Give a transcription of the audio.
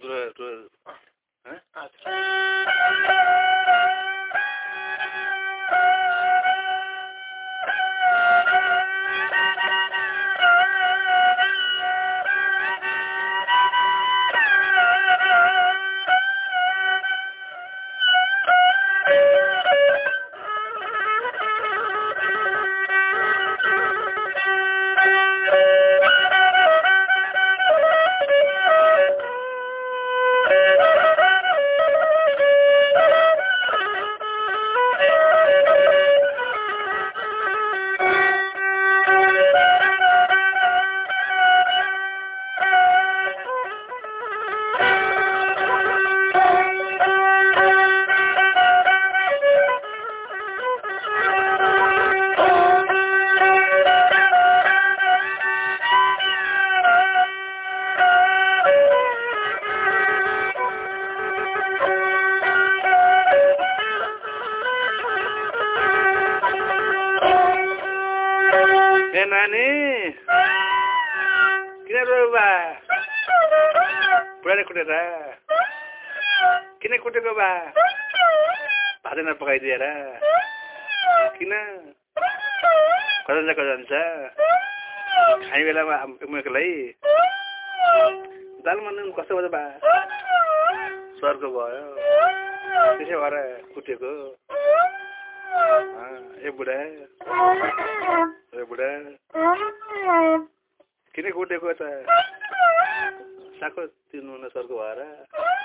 দূরে দূরে হ্যাঁ আচ্ছা ए नानी। किन रोयो बा बुढाले कुटेर किन कुटेको बा भात नपकाइदिएर। किन? कता जान्छ कता जान्छ खाने बेलामा उमेकोलाई दाल मन कस्तो भयो बा? सरको भयो। त्यसै भएर कुटेको ए बुढा। ए बुढा किन कुटेको त साको तिर्नु न सरको भएर अँ,